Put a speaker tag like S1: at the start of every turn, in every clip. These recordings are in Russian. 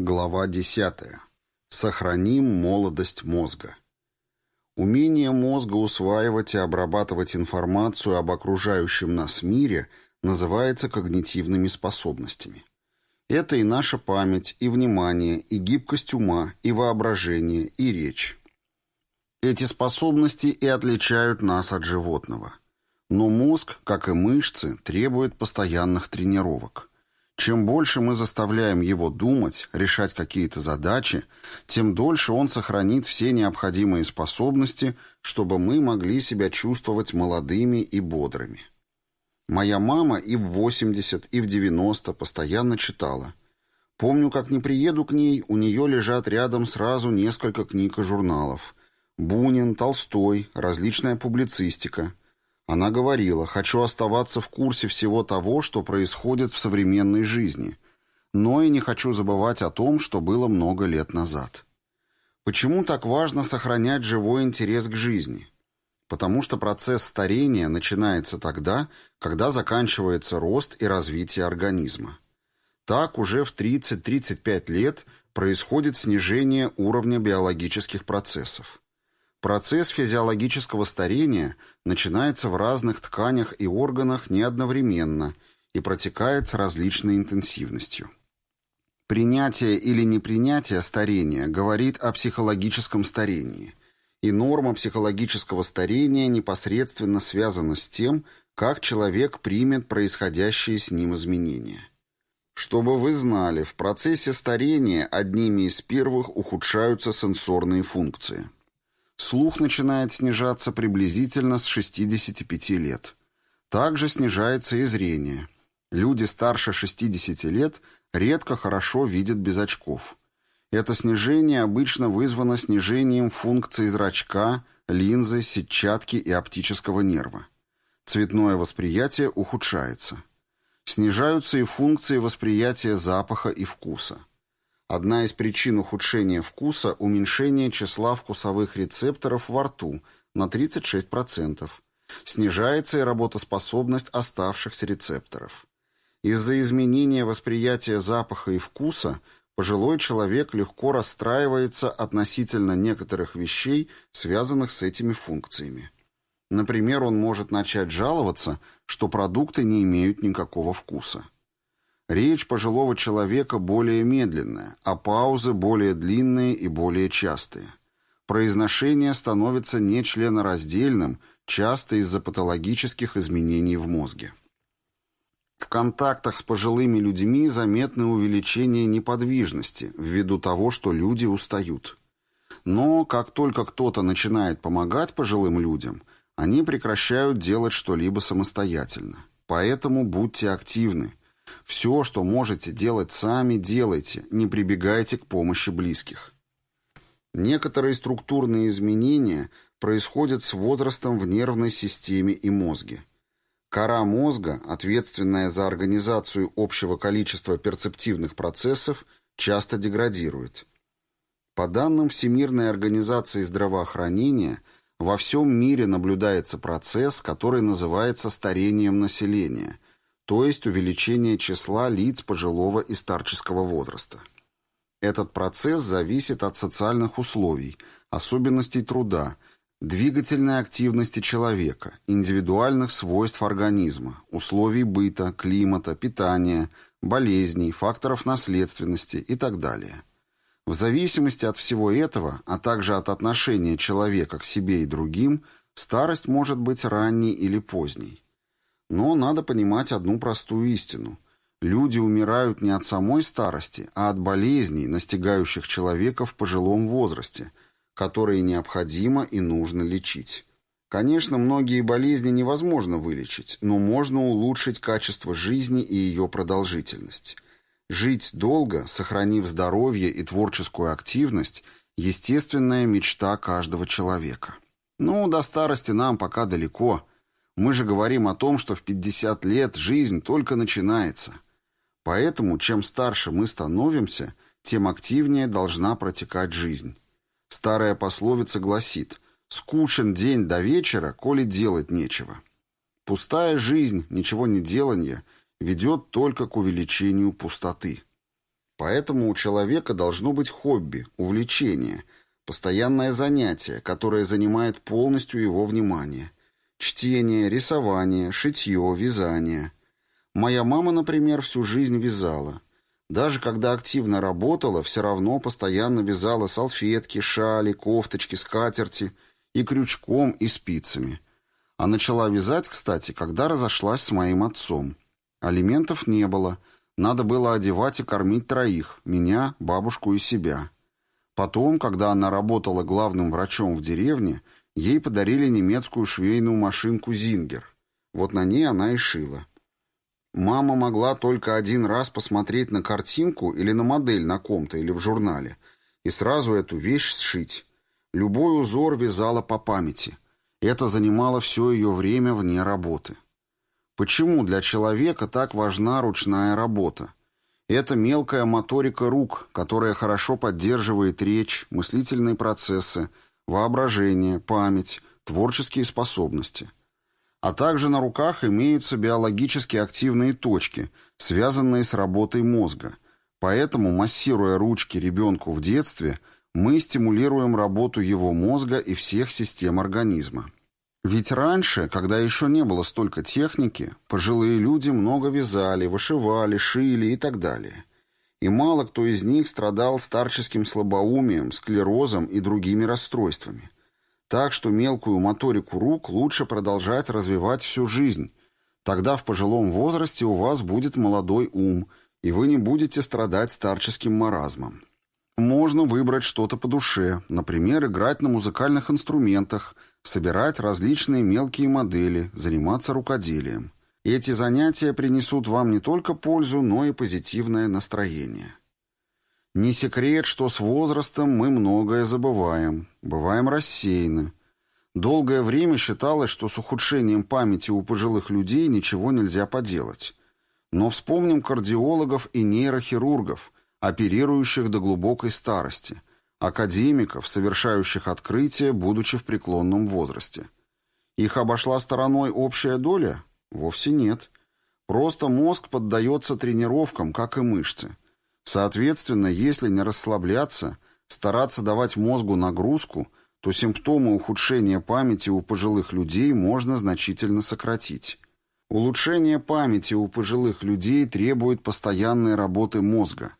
S1: Глава 10. Сохраним молодость мозга. Умение мозга усваивать и обрабатывать информацию об окружающем нас мире называется когнитивными способностями. Это и наша память, и внимание, и гибкость ума, и воображение, и речь. Эти способности и отличают нас от животного. Но мозг, как и мышцы, требует постоянных тренировок. Чем больше мы заставляем его думать, решать какие-то задачи, тем дольше он сохранит все необходимые способности, чтобы мы могли себя чувствовать молодыми и бодрыми. Моя мама и в 80, и в 90 постоянно читала. Помню, как не приеду к ней, у нее лежат рядом сразу несколько книг и журналов. Бунин, Толстой, различная публицистика – она говорила, хочу оставаться в курсе всего того, что происходит в современной жизни, но и не хочу забывать о том, что было много лет назад. Почему так важно сохранять живой интерес к жизни? Потому что процесс старения начинается тогда, когда заканчивается рост и развитие организма. Так уже в 30-35 лет происходит снижение уровня биологических процессов. Процесс физиологического старения начинается в разных тканях и органах не одновременно и протекает с различной интенсивностью. Принятие или непринятие старения говорит о психологическом старении, и норма психологического старения непосредственно связана с тем, как человек примет происходящие с ним изменения. Чтобы вы знали, в процессе старения одними из первых ухудшаются сенсорные функции – Слух начинает снижаться приблизительно с 65 лет. Также снижается и зрение. Люди старше 60 лет редко хорошо видят без очков. Это снижение обычно вызвано снижением функций зрачка, линзы, сетчатки и оптического нерва. Цветное восприятие ухудшается. Снижаются и функции восприятия запаха и вкуса. Одна из причин ухудшения вкуса – уменьшение числа вкусовых рецепторов во рту на 36%. Снижается и работоспособность оставшихся рецепторов. Из-за изменения восприятия запаха и вкуса пожилой человек легко расстраивается относительно некоторых вещей, связанных с этими функциями. Например, он может начать жаловаться, что продукты не имеют никакого вкуса. Речь пожилого человека более медленная, а паузы более длинные и более частые. Произношение становится нечленораздельным, часто из-за патологических изменений в мозге. В контактах с пожилыми людьми заметно увеличение неподвижности ввиду того, что люди устают. Но как только кто-то начинает помогать пожилым людям, они прекращают делать что-либо самостоятельно. Поэтому будьте активны, все, что можете делать сами, делайте, не прибегайте к помощи близких. Некоторые структурные изменения происходят с возрастом в нервной системе и мозге. Кора мозга, ответственная за организацию общего количества перцептивных процессов, часто деградирует. По данным Всемирной организации здравоохранения, во всем мире наблюдается процесс, который называется старением населения – то есть увеличение числа лиц пожилого и старческого возраста. Этот процесс зависит от социальных условий, особенностей труда, двигательной активности человека, индивидуальных свойств организма, условий быта, климата, питания, болезней, факторов наследственности и так далее. В зависимости от всего этого, а также от отношения человека к себе и другим, старость может быть ранней или поздней. Но надо понимать одну простую истину. Люди умирают не от самой старости, а от болезней, настигающих человека в пожилом возрасте, которые необходимо и нужно лечить. Конечно, многие болезни невозможно вылечить, но можно улучшить качество жизни и ее продолжительность. Жить долго, сохранив здоровье и творческую активность – естественная мечта каждого человека. Ну, до старости нам пока далеко – мы же говорим о том, что в 50 лет жизнь только начинается. Поэтому, чем старше мы становимся, тем активнее должна протекать жизнь. Старая пословица гласит «Скучен день до вечера, коли делать нечего». Пустая жизнь, ничего не деланье, ведет только к увеличению пустоты. Поэтому у человека должно быть хобби, увлечение, постоянное занятие, которое занимает полностью его внимание. Чтение, рисование, шитье, вязание. Моя мама, например, всю жизнь вязала. Даже когда активно работала, все равно постоянно вязала салфетки, шали, кофточки, скатерти и крючком, и спицами. А начала вязать, кстати, когда разошлась с моим отцом. Алиментов не было. Надо было одевать и кормить троих – меня, бабушку и себя. Потом, когда она работала главным врачом в деревне, ей подарили немецкую швейную машинку «Зингер». Вот на ней она и шила. Мама могла только один раз посмотреть на картинку или на модель на ком-то или в журнале и сразу эту вещь сшить. Любой узор вязала по памяти. Это занимало все ее время вне работы. Почему для человека так важна ручная работа? Это мелкая моторика рук, которая хорошо поддерживает речь, мыслительные процессы, воображение, память, творческие способности – а также на руках имеются биологически активные точки, связанные с работой мозга. Поэтому, массируя ручки ребенку в детстве, мы стимулируем работу его мозга и всех систем организма. Ведь раньше, когда еще не было столько техники, пожилые люди много вязали, вышивали, шили и так далее. И мало кто из них страдал старческим слабоумием, склерозом и другими расстройствами. Так что мелкую моторику рук лучше продолжать развивать всю жизнь. Тогда в пожилом возрасте у вас будет молодой ум, и вы не будете страдать старческим маразмом. Можно выбрать что-то по душе, например, играть на музыкальных инструментах, собирать различные мелкие модели, заниматься рукоделием. Эти занятия принесут вам не только пользу, но и позитивное настроение. Не секрет, что с возрастом мы многое забываем, бываем рассеяны. Долгое время считалось, что с ухудшением памяти у пожилых людей ничего нельзя поделать. Но вспомним кардиологов и нейрохирургов, оперирующих до глубокой старости, академиков, совершающих открытия, будучи в преклонном возрасте. Их обошла стороной общая доля? Вовсе нет. Просто мозг поддается тренировкам, как и мышцы. Соответственно, если не расслабляться, стараться давать мозгу нагрузку, то симптомы ухудшения памяти у пожилых людей можно значительно сократить. Улучшение памяти у пожилых людей требует постоянной работы мозга.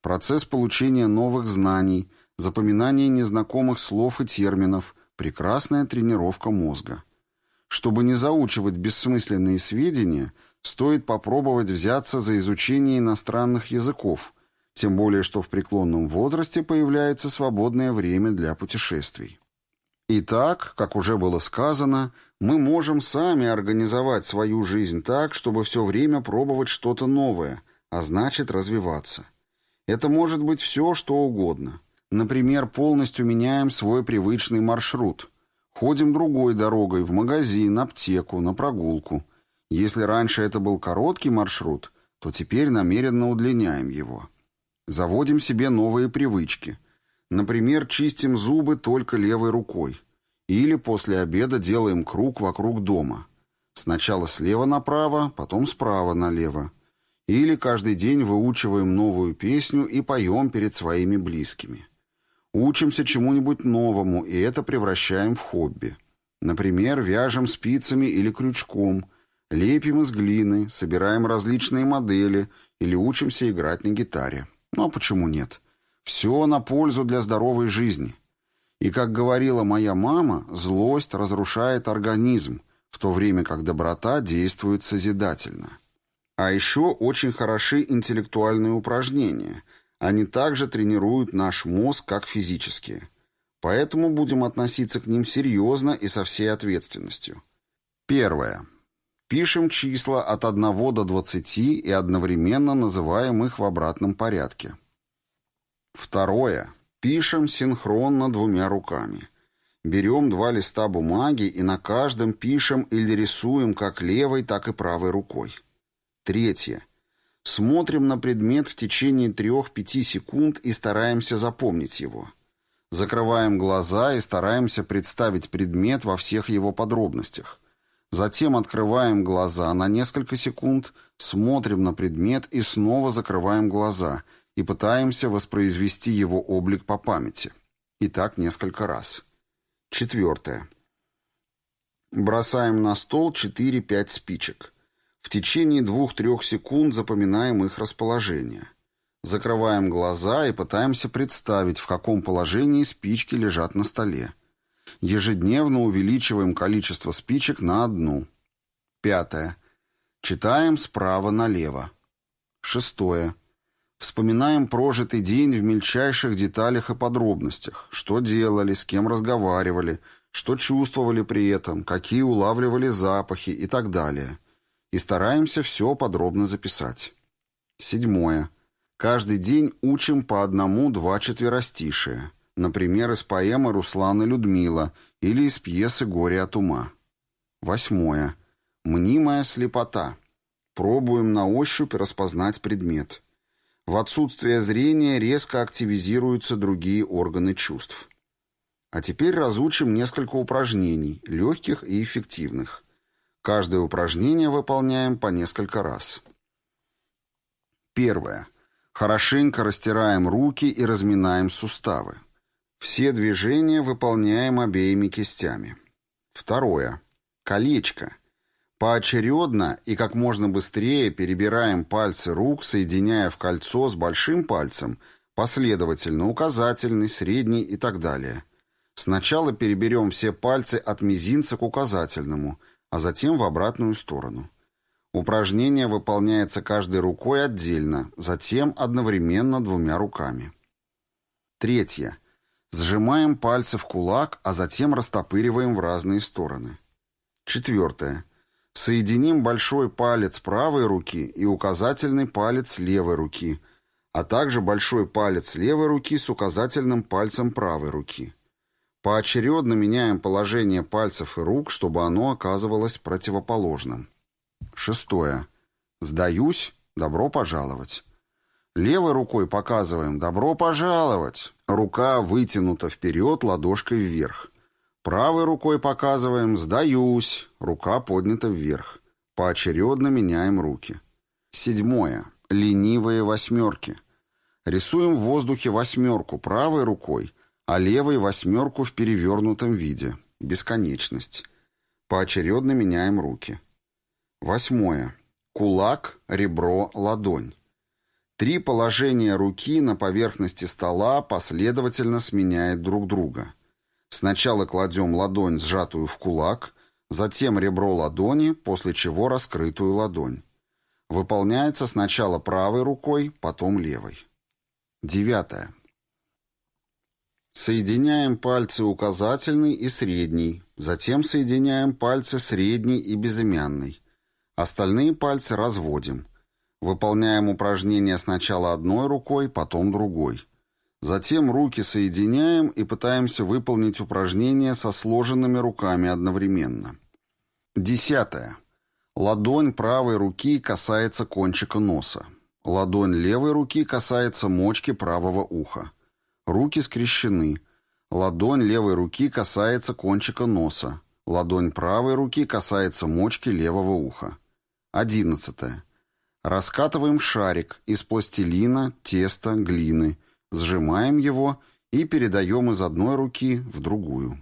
S1: Процесс получения новых знаний, запоминание незнакомых слов и терминов – прекрасная тренировка мозга. Чтобы не заучивать бессмысленные сведения, стоит попробовать взяться за изучение иностранных языков – тем более, что в преклонном возрасте появляется свободное время для путешествий. Итак, как уже было сказано, мы можем сами организовать свою жизнь так, чтобы все время пробовать что-то новое, а значит развиваться. Это может быть все, что угодно. Например, полностью меняем свой привычный маршрут. Ходим другой дорогой в магазин, аптеку, на прогулку. Если раньше это был короткий маршрут, то теперь намеренно удлиняем его. Заводим себе новые привычки. Например, чистим зубы только левой рукой. Или после обеда делаем круг вокруг дома. Сначала слева направо, потом справа налево. Или каждый день выучиваем новую песню и поем перед своими близкими. Учимся чему-нибудь новому, и это превращаем в хобби. Например, вяжем спицами или крючком, лепим из глины, собираем различные модели или учимся играть на гитаре. Ну а почему нет? Все на пользу для здоровой жизни. И, как говорила моя мама, злость разрушает организм, в то время как доброта действует созидательно. А еще очень хороши интеллектуальные упражнения. Они также тренируют наш мозг как физические. Поэтому будем относиться к ним серьезно и со всей ответственностью. Первое. Пишем числа от 1 до 20 и одновременно называем их в обратном порядке. Второе. Пишем синхронно двумя руками. Берем два листа бумаги и на каждом пишем или рисуем как левой, так и правой рукой. Третье. Смотрим на предмет в течение 3-5 секунд и стараемся запомнить его. Закрываем глаза и стараемся представить предмет во всех его подробностях. Затем открываем глаза на несколько секунд, смотрим на предмет и снова закрываем глаза и пытаемся воспроизвести его облик по памяти. И так несколько раз. Четвертое. Бросаем на стол 4-5 спичек. В течение 2-3 секунд запоминаем их расположение. Закрываем глаза и пытаемся представить, в каком положении спички лежат на столе. Ежедневно увеличиваем количество спичек на одну. Пятое. Читаем справа налево. Шестое. Вспоминаем прожитый день в мельчайших деталях и подробностях. Что делали, с кем разговаривали, что чувствовали при этом, какие улавливали запахи и так далее. И стараемся все подробно записать. Седьмое. Каждый день учим по одному-два четверостишия. Например, из поэмы Руслана Людмила или из пьесы «Горе от ума». Восьмое. Мнимая слепота. Пробуем на ощупь распознать предмет. В отсутствие зрения резко активизируются другие органы чувств. А теперь разучим несколько упражнений, легких и эффективных. Каждое упражнение выполняем по несколько раз. Первое. Хорошенько растираем руки и разминаем суставы. Все движения выполняем обеими кистями. Второе. Колечко. Поочередно и как можно быстрее перебираем пальцы рук, соединяя в кольцо с большим пальцем, последовательно указательный, средний и так далее. Сначала переберем все пальцы от мизинца к указательному, а затем в обратную сторону. Упражнение выполняется каждой рукой отдельно, затем одновременно двумя руками. Третье. Сжимаем пальцы в кулак, а затем растопыриваем в разные стороны. Четвертое. Соединим большой палец правой руки и указательный палец левой руки, а также большой палец левой руки с указательным пальцем правой руки. Поочередно меняем положение пальцев и рук, чтобы оно оказывалось противоположным. Шестое. Сдаюсь. Добро пожаловать. Левой рукой показываем «Добро пожаловать». Рука вытянута вперед, ладошкой вверх. Правой рукой показываем «Сдаюсь». Рука поднята вверх. Поочередно меняем руки. Седьмое. Ленивые восьмерки. Рисуем в воздухе восьмерку правой рукой, а левой восьмерку в перевернутом виде. Бесконечность. Поочередно меняем руки. Восьмое. Кулак, ребро, ладонь. Три положения руки на поверхности стола последовательно сменяют друг друга. Сначала кладем ладонь, сжатую в кулак, затем ребро ладони, после чего раскрытую ладонь. Выполняется сначала правой рукой, потом левой. Девятое. Соединяем пальцы указательный и средний, затем соединяем пальцы средний и безымянный. Остальные пальцы разводим. Выполняем упражнение сначала одной рукой, потом другой. Затем руки соединяем и пытаемся выполнить упражнение со сложенными руками одновременно. Десятое. Ладонь правой руки касается кончика носа. Ладонь левой руки касается мочки правого уха. Руки скрещены. Ладонь левой руки касается кончика носа. Ладонь правой руки касается мочки левого уха. Одиннадцатое. Раскатываем шарик из пластилина, теста, глины, сжимаем его и передаем из одной руки в другую.